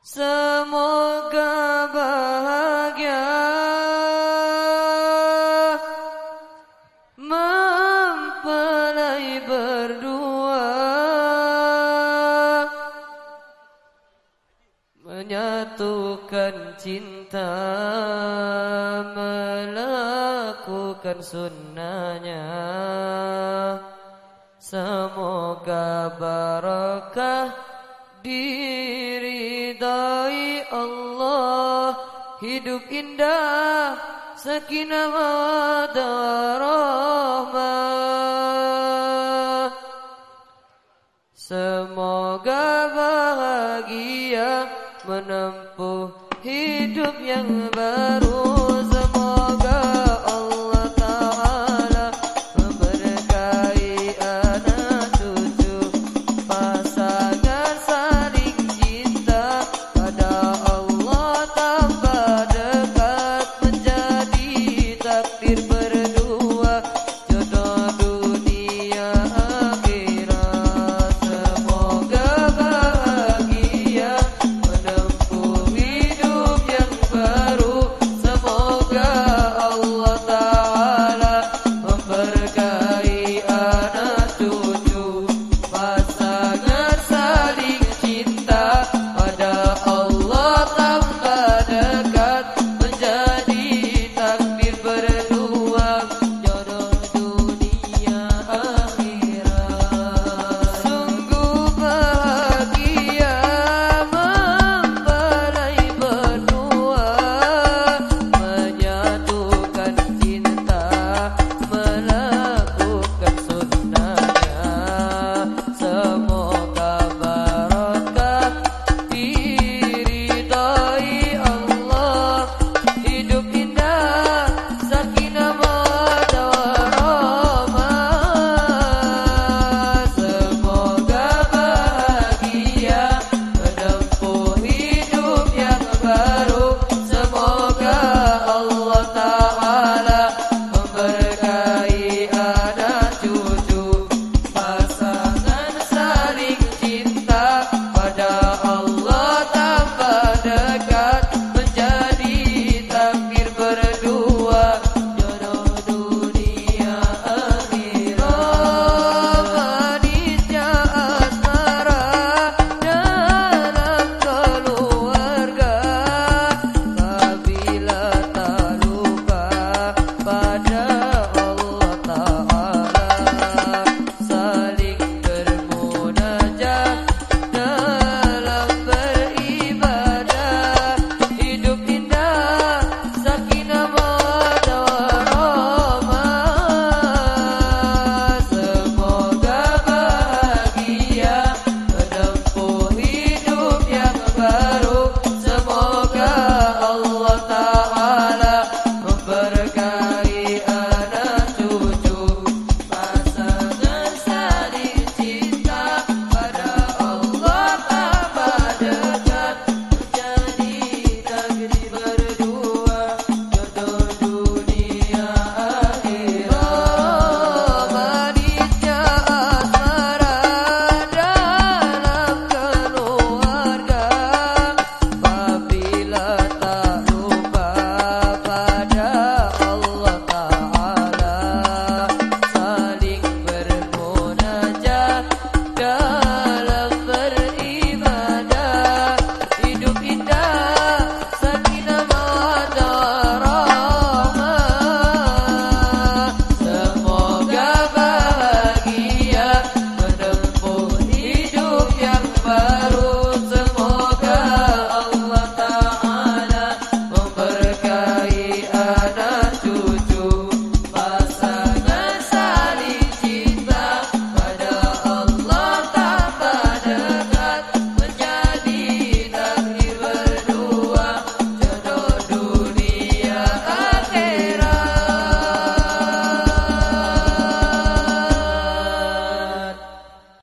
Semoga bahagia. Mempelai berdua. Menyatukan cinta. Melakukan sunnahnya. Semoga barakah diridai indah sakinah mawaddah rahmah Semoga bahagia menempuh hidup yang baru